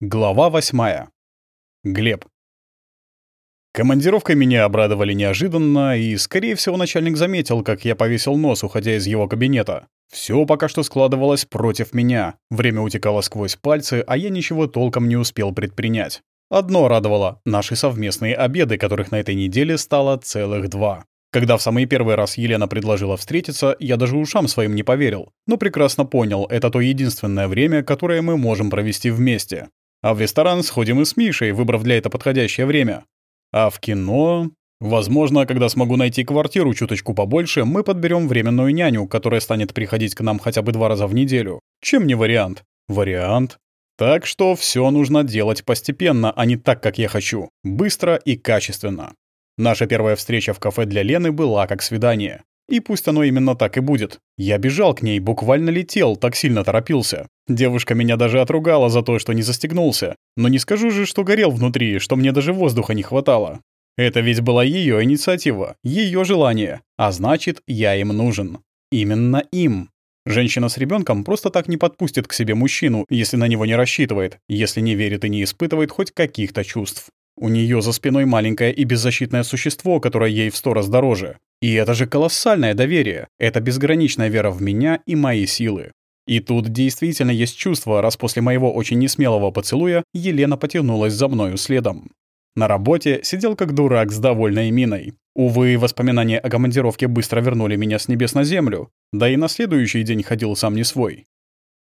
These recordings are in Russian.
Глава восьмая. Глеб. Командировкой меня обрадовали неожиданно, и, скорее всего, начальник заметил, как я повесил нос, уходя из его кабинета. Все пока что складывалось против меня. Время утекало сквозь пальцы, а я ничего толком не успел предпринять. Одно радовало — наши совместные обеды, которых на этой неделе стало целых два. Когда в самый первый раз Елена предложила встретиться, я даже ушам своим не поверил, но прекрасно понял, это то единственное время, которое мы можем провести вместе. А в ресторан сходим и с Мишей, выбрав для этого подходящее время. А в кино... Возможно, когда смогу найти квартиру чуточку побольше, мы подберем временную няню, которая станет приходить к нам хотя бы два раза в неделю. Чем не вариант? Вариант. Так что все нужно делать постепенно, а не так, как я хочу. Быстро и качественно. Наша первая встреча в кафе для Лены была как свидание. И пусть оно именно так и будет. Я бежал к ней, буквально летел, так сильно торопился. Девушка меня даже отругала за то, что не застегнулся. Но не скажу же, что горел внутри, что мне даже воздуха не хватало. Это ведь была ее инициатива, ее желание. А значит, я им нужен. Именно им. Женщина с ребенком просто так не подпустит к себе мужчину, если на него не рассчитывает, если не верит и не испытывает хоть каких-то чувств. У нее за спиной маленькое и беззащитное существо, которое ей в сто раз дороже. И это же колоссальное доверие. Это безграничная вера в меня и мои силы. И тут действительно есть чувство, раз после моего очень несмелого поцелуя Елена потянулась за мною следом. На работе сидел как дурак с довольной миной. Увы, воспоминания о командировке быстро вернули меня с небес на землю, да и на следующий день ходил сам не свой.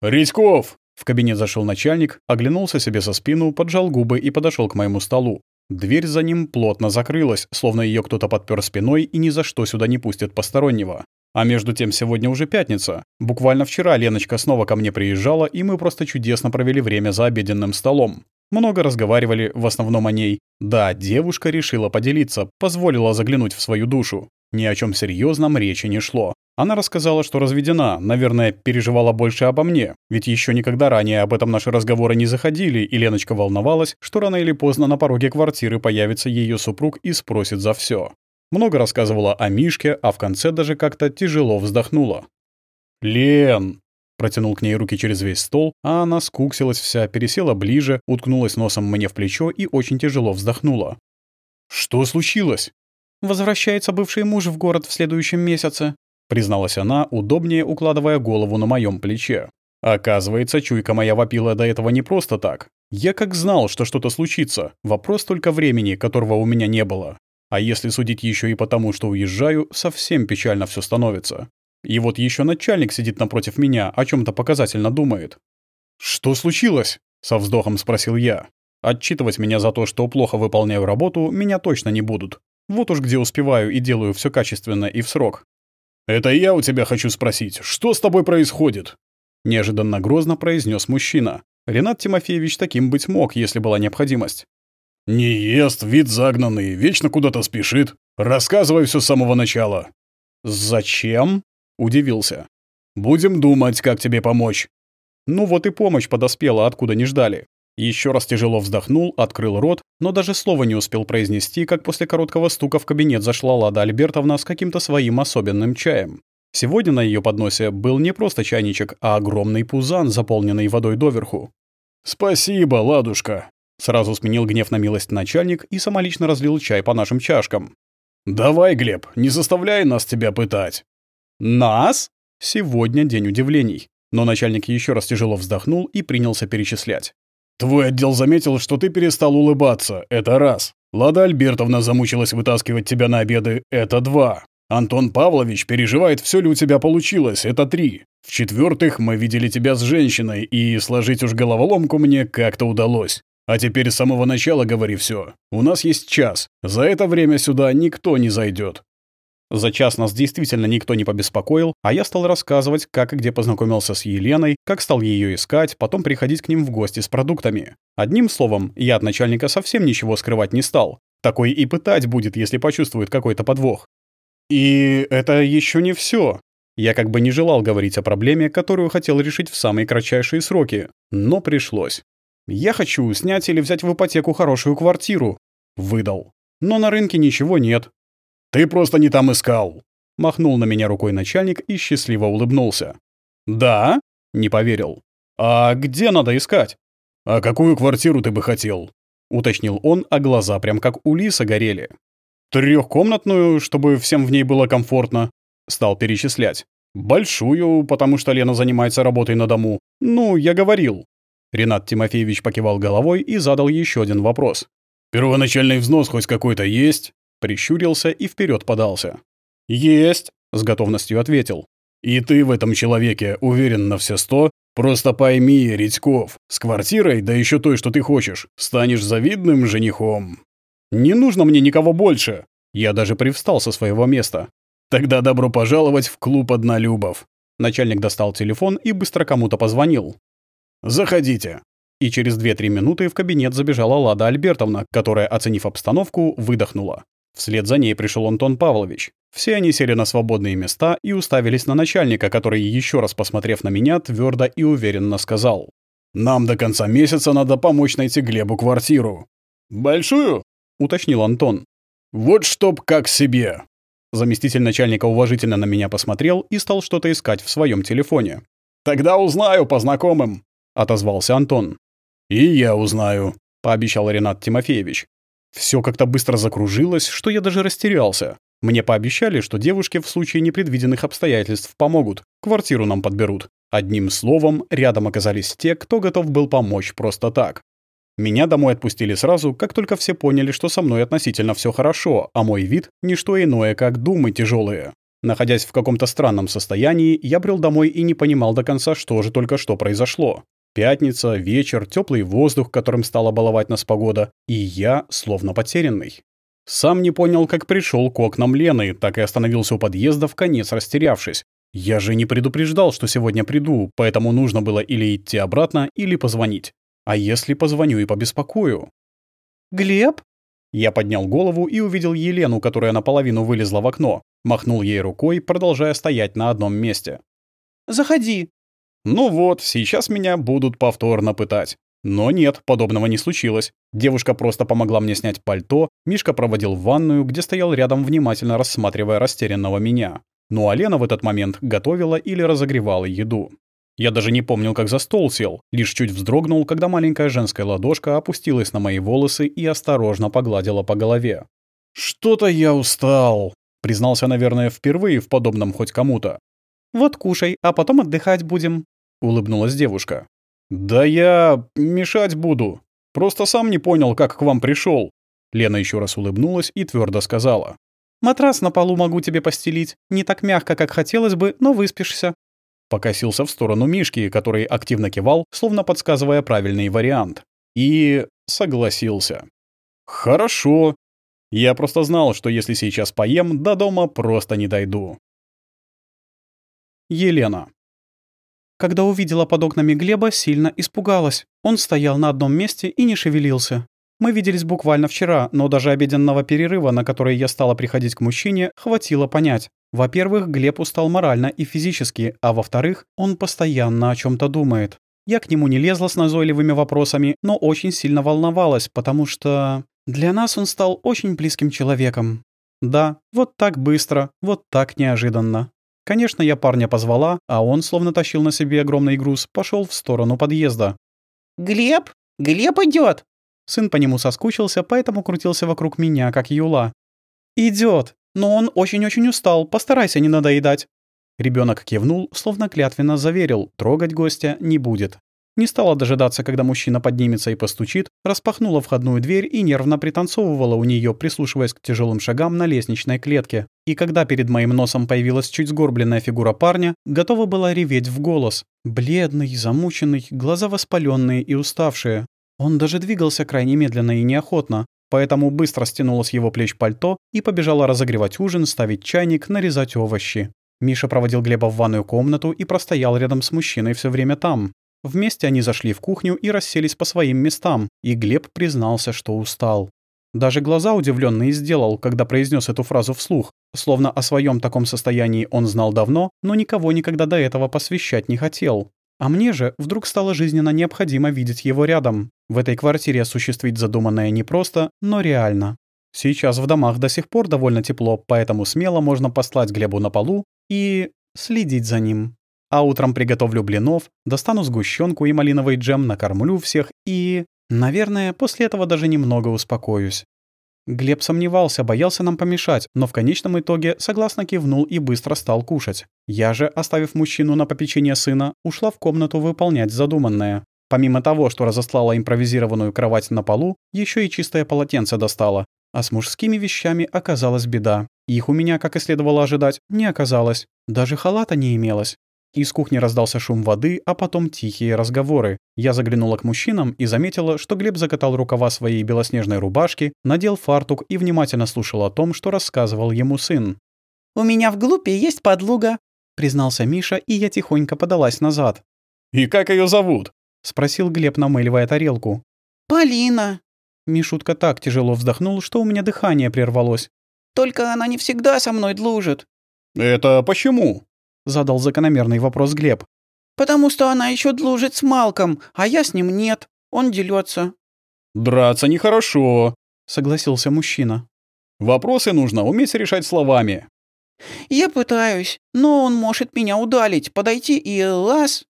«Редьков!» В кабинет зашел начальник, оглянулся себе со спину, поджал губы и подошел к моему столу. Дверь за ним плотно закрылась, словно ее кто-то подпер спиной и ни за что сюда не пустит постороннего. А между тем сегодня уже пятница. Буквально вчера Леночка снова ко мне приезжала, и мы просто чудесно провели время за обеденным столом. Много разговаривали, в основном о ней. Да, девушка решила поделиться, позволила заглянуть в свою душу. Ни о чем серьезном речи не шло. Она рассказала, что разведена, наверное, переживала больше обо мне, ведь еще никогда ранее об этом наши разговоры не заходили, и Леночка волновалась, что рано или поздно на пороге квартиры появится ее супруг и спросит за все. Много рассказывала о Мишке, а в конце даже как-то тяжело вздохнула. «Лен!» Протянул к ней руки через весь стол, а она скуксилась вся, пересела ближе, уткнулась носом мне в плечо и очень тяжело вздохнула. «Что случилось?» «Возвращается бывший муж в город в следующем месяце», призналась она, удобнее укладывая голову на моем плече. Оказывается, чуйка моя вопила до этого не просто так. Я как знал, что что-то случится, вопрос только времени, которого у меня не было. А если судить еще и потому, что уезжаю, совсем печально все становится. И вот еще начальник сидит напротив меня, о чем то показательно думает. «Что случилось?» — со вздохом спросил я. Отчитывать меня за то, что плохо выполняю работу, меня точно не будут. Вот уж где успеваю и делаю все качественно и в срок. «Это я у тебя хочу спросить, что с тобой происходит?» Неожиданно грозно произнес мужчина. Ренат Тимофеевич таким быть мог, если была необходимость. «Не ест, вид загнанный, вечно куда-то спешит. Рассказывай все с самого начала». «Зачем?» — удивился. «Будем думать, как тебе помочь». Ну вот и помощь подоспела, откуда не ждали. Еще раз тяжело вздохнул, открыл рот, но даже слова не успел произнести, как после короткого стука в кабинет зашла Лада Альбертовна с каким-то своим особенным чаем. Сегодня на ее подносе был не просто чайничек, а огромный пузан, заполненный водой доверху. «Спасибо, ладушка!» Сразу сменил гнев на милость начальник и самолично разлил чай по нашим чашкам. «Давай, Глеб, не заставляй нас тебя пытать!» «Нас?» Сегодня день удивлений. Но начальник еще раз тяжело вздохнул и принялся перечислять. Твой отдел заметил, что ты перестал улыбаться. Это раз. Лада Альбертовна замучилась вытаскивать тебя на обеды. Это два. Антон Павлович переживает, все ли у тебя получилось. Это три. В-четвертых, мы видели тебя с женщиной, и сложить уж головоломку мне как-то удалось. А теперь с самого начала говори все. У нас есть час. За это время сюда никто не зайдет. За час нас действительно никто не побеспокоил, а я стал рассказывать, как и где познакомился с Еленой, как стал ее искать, потом приходить к ним в гости с продуктами. Одним словом, я от начальника совсем ничего скрывать не стал. Такой и пытать будет, если почувствует какой-то подвох. И это еще не все. Я как бы не желал говорить о проблеме, которую хотел решить в самые кратчайшие сроки, но пришлось. Я хочу снять или взять в ипотеку хорошую квартиру. Выдал. Но на рынке ничего нет, «Ты просто не там искал!» Махнул на меня рукой начальник и счастливо улыбнулся. «Да?» — не поверил. «А где надо искать?» «А какую квартиру ты бы хотел?» — уточнил он, а глаза прям как у лиса горели. Трехкомнатную, чтобы всем в ней было комфортно», — стал перечислять. «Большую, потому что Лена занимается работой на дому. Ну, я говорил». Ренат Тимофеевич покивал головой и задал еще один вопрос. «Первоначальный взнос хоть какой-то есть?» Прищурился и вперед подался. «Есть», — с готовностью ответил. «И ты в этом человеке уверен на все сто? Просто пойми, Редьков, с квартирой, да еще той, что ты хочешь, станешь завидным женихом». «Не нужно мне никого больше!» Я даже привстал со своего места. «Тогда добро пожаловать в клуб однолюбов». Начальник достал телефон и быстро кому-то позвонил. «Заходите». И через 2-3 минуты в кабинет забежала Лада Альбертовна, которая, оценив обстановку, выдохнула. Вслед за ней пришел Антон Павлович. Все они сели на свободные места и уставились на начальника, который, еще раз посмотрев на меня, твердо и уверенно сказал. «Нам до конца месяца надо помочь найти Глебу квартиру». «Большую?» — уточнил Антон. «Вот чтоб как себе». Заместитель начальника уважительно на меня посмотрел и стал что-то искать в своем телефоне. «Тогда узнаю по знакомым», — отозвался Антон. «И я узнаю», — пообещал Ренат Тимофеевич. Все как-то быстро закружилось, что я даже растерялся. Мне пообещали, что девушки в случае непредвиденных обстоятельств помогут, квартиру нам подберут. Одним словом, рядом оказались те, кто готов был помочь просто так. Меня домой отпустили сразу, как только все поняли, что со мной относительно все хорошо, а мой вид — ничто иное, как думы тяжелые. Находясь в каком-то странном состоянии, я брел домой и не понимал до конца, что же только что произошло. Пятница, вечер, теплый воздух, которым стала баловать нас погода, и я словно потерянный. Сам не понял, как пришел к окнам Лены, так и остановился у подъезда, в конец растерявшись. Я же не предупреждал, что сегодня приду, поэтому нужно было или идти обратно, или позвонить. А если позвоню и побеспокою? «Глеб?» Я поднял голову и увидел Елену, которая наполовину вылезла в окно. Махнул ей рукой, продолжая стоять на одном месте. «Заходи». Ну вот, сейчас меня будут повторно пытать. Но нет, подобного не случилось. Девушка просто помогла мне снять пальто, Мишка проводил в ванную, где стоял рядом, внимательно рассматривая растерянного меня. Ну а Лена в этот момент готовила или разогревала еду. Я даже не помнил, как за стол сел, лишь чуть вздрогнул, когда маленькая женская ладошка опустилась на мои волосы и осторожно погладила по голове. «Что-то я устал», Признался, наверное, впервые в подобном хоть кому-то. «Вот кушай, а потом отдыхать будем», — улыбнулась девушка. «Да я мешать буду. Просто сам не понял, как к вам пришел. Лена еще раз улыбнулась и твердо сказала. «Матрас на полу могу тебе постелить. Не так мягко, как хотелось бы, но выспишься». Покосился в сторону Мишки, который активно кивал, словно подсказывая правильный вариант. И согласился. «Хорошо», я просто знал, что если сейчас поем, до дома просто не дойду. Елена. Когда увидела под окнами Глеба, сильно испугалась. Он стоял на одном месте и не шевелился. Мы виделись буквально вчера, но даже обеденного перерыва, на который я стала приходить к мужчине, хватило понять. Во-первых, Глеб устал морально и физически, а во-вторых, он постоянно о чем то думает. Я к нему не лезла с назойливыми вопросами, но очень сильно волновалась, потому что... Для нас он стал очень близким человеком. Да, вот так быстро, вот так неожиданно. Конечно, я парня позвала, а он, словно тащил на себе огромный груз, пошел в сторону подъезда. «Глеб? Глеб идет. Сын по нему соскучился, поэтому крутился вокруг меня, как юла. Идет, но он очень-очень устал, постарайся не надоедать». Ребенок кивнул, словно клятвенно заверил, трогать гостя не будет. Не стала дожидаться, когда мужчина поднимется и постучит, распахнула входную дверь и нервно пританцовывала у нее, прислушиваясь к тяжелым шагам на лестничной клетке. И когда перед моим носом появилась чуть сгорбленная фигура парня, готова была реветь в голос. Бледный, замученный, глаза воспаленные и уставшие. Он даже двигался крайне медленно и неохотно, поэтому быстро стянула с его плеч пальто и побежала разогревать ужин, ставить чайник, нарезать овощи. Миша проводил Глеба в ванную комнату и простоял рядом с мужчиной все время там. Вместе они зашли в кухню и расселись по своим местам, и Глеб признался, что устал. Даже глаза удивленные сделал, когда произнес эту фразу вслух, словно о своем таком состоянии он знал давно, но никого никогда до этого посвящать не хотел. А мне же вдруг стало жизненно необходимо видеть его рядом. В этой квартире осуществить задуманное непросто, но реально. Сейчас в домах до сих пор довольно тепло, поэтому смело можно послать Глебу на полу и следить за ним. А утром приготовлю блинов, достану сгущенку и малиновый джем, накормлю всех и... Наверное, после этого даже немного успокоюсь. Глеб сомневался, боялся нам помешать, но в конечном итоге согласно кивнул и быстро стал кушать. Я же, оставив мужчину на попечение сына, ушла в комнату выполнять задуманное. Помимо того, что разослала импровизированную кровать на полу, еще и чистое полотенце достала. А с мужскими вещами оказалась беда. Их у меня, как и следовало ожидать, не оказалось. Даже халата не имелось. Из кухни раздался шум воды, а потом тихие разговоры. Я заглянула к мужчинам и заметила, что Глеб закатал рукава своей белоснежной рубашки, надел фартук и внимательно слушал о том, что рассказывал ему сын. «У меня в глупе есть подлуга», — признался Миша, и я тихонько подалась назад. «И как ее зовут?» — спросил Глеб, намыливая тарелку. «Полина». Мишутка так тяжело вздохнул, что у меня дыхание прервалось. «Только она не всегда со мной дружит». «Это почему?» — задал закономерный вопрос Глеб. «Потому что она еще дружит с Малком, а я с ним нет. Он делется. «Драться нехорошо», — согласился мужчина. «Вопросы нужно уметь решать словами». «Я пытаюсь, но он может меня удалить, подойти и лаз...»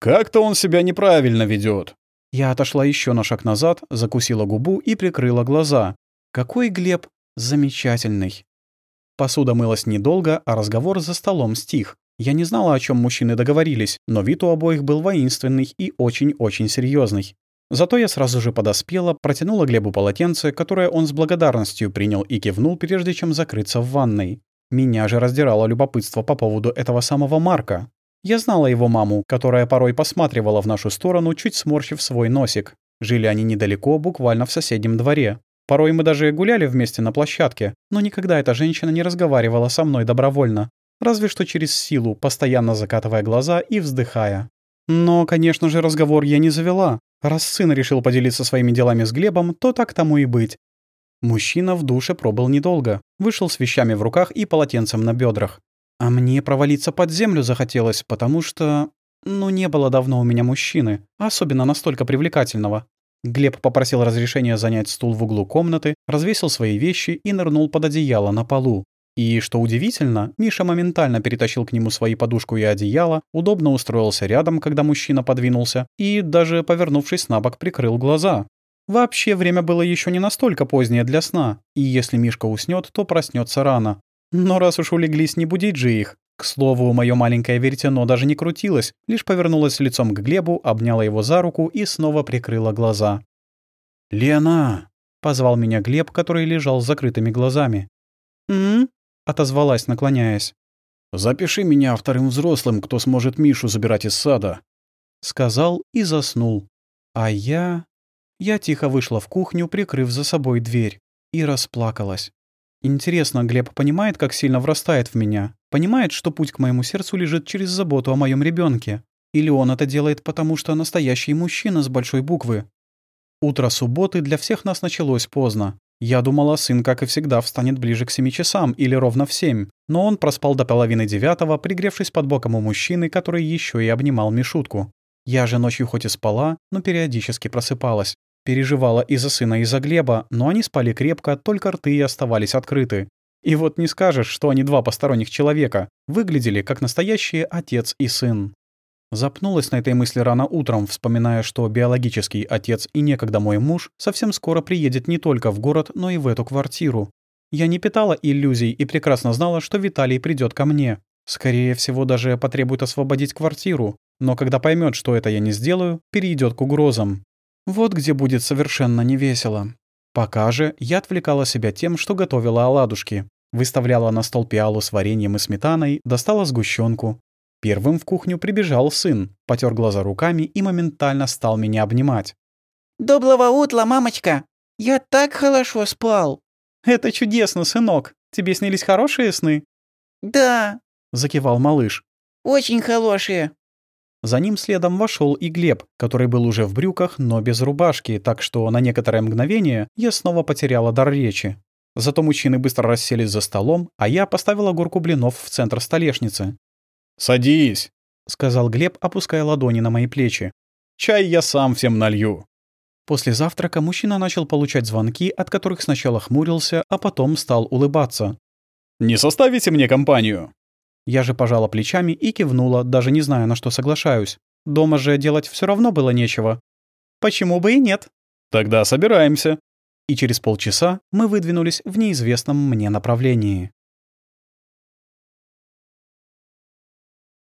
«Как-то он себя неправильно ведет. Я отошла еще на шаг назад, закусила губу и прикрыла глаза. Какой Глеб замечательный. Посуда мылась недолго, а разговор за столом стих. Я не знала, о чем мужчины договорились, но вид у обоих был воинственный и очень-очень серьезный. Зато я сразу же подоспела, протянула Глебу полотенце, которое он с благодарностью принял и кивнул, прежде чем закрыться в ванной. Меня же раздирало любопытство по поводу этого самого Марка. Я знала его маму, которая порой посматривала в нашу сторону, чуть сморщив свой носик. Жили они недалеко, буквально в соседнем дворе. Порой мы даже гуляли вместе на площадке, но никогда эта женщина не разговаривала со мной добровольно разве что через силу, постоянно закатывая глаза и вздыхая. Но, конечно же, разговор я не завела. Раз сын решил поделиться своими делами с Глебом, то так тому и быть. Мужчина в душе пробыл недолго, вышел с вещами в руках и полотенцем на бедрах. А мне провалиться под землю захотелось, потому что... Ну, не было давно у меня мужчины, особенно настолько привлекательного. Глеб попросил разрешения занять стул в углу комнаты, развесил свои вещи и нырнул под одеяло на полу. И, что удивительно, Миша моментально перетащил к нему свои подушку и одеяло, удобно устроился рядом, когда мужчина подвинулся, и, даже повернувшись на бок, прикрыл глаза. Вообще, время было еще не настолько позднее для сна, и если Мишка уснет, то проснется рано. Но раз уж улеглись, не будить же их. К слову, мое маленькое веретено даже не крутилось, лишь повернулось лицом к Глебу, обняла его за руку и снова прикрыла глаза. «Лена!» — позвал меня Глеб, который лежал с закрытыми глазами. «М?», — отозвалась, наклоняясь. «Запиши меня вторым взрослым, кто сможет Мишу забирать из сада», — сказал и заснул. А я... Я тихо вышла в кухню, прикрыв за собой дверь, и расплакалась. Интересно, Глеб понимает, как сильно врастает в меня? Понимает, что путь к моему сердцу лежит через заботу о моем ребенке? Или он это делает потому, что настоящий мужчина с большой буквы? Утро субботы для всех нас началось поздно. Я думала, сын, как и всегда, встанет ближе к семи часам или ровно в семь, но он проспал до половины девятого, пригревшись под боком у мужчины, который еще и обнимал Мишутку. Я же ночью хоть и спала, но периодически просыпалась. Переживала из-за сына и за Глеба, но они спали крепко, только рты и оставались открыты. И вот не скажешь, что они два посторонних человека, выглядели как настоящие отец и сын. Запнулась на этой мысли рано утром, вспоминая, что биологический отец и некогда мой муж совсем скоро приедет не только в город, но и в эту квартиру. Я не питала иллюзий и прекрасно знала, что Виталий придет ко мне. Скорее всего, даже потребует освободить квартиру. Но когда поймет, что это я не сделаю, перейдет к угрозам. Вот где будет совершенно невесело. Пока же я отвлекала себя тем, что готовила оладушки. Выставляла на стол пиалу с вареньем и сметаной, достала сгущенку, Первым в кухню прибежал сын, потер глаза руками и моментально стал меня обнимать. «Доброго утра, мамочка! Я так хорошо спал!» «Это чудесно, сынок! Тебе снились хорошие сны?» «Да», — закивал малыш. «Очень хорошие». За ним следом вошел и Глеб, который был уже в брюках, но без рубашки, так что на некоторое мгновение я снова потеряла дар речи. Зато мужчины быстро расселись за столом, а я поставила горку блинов в центр столешницы. «Садись», — сказал Глеб, опуская ладони на мои плечи. «Чай я сам всем налью». После завтрака мужчина начал получать звонки, от которых сначала хмурился, а потом стал улыбаться. «Не составите мне компанию?» Я же пожала плечами и кивнула, даже не зная, на что соглашаюсь. Дома же делать все равно было нечего. Почему бы и нет? Тогда собираемся. И через полчаса мы выдвинулись в неизвестном мне направлении.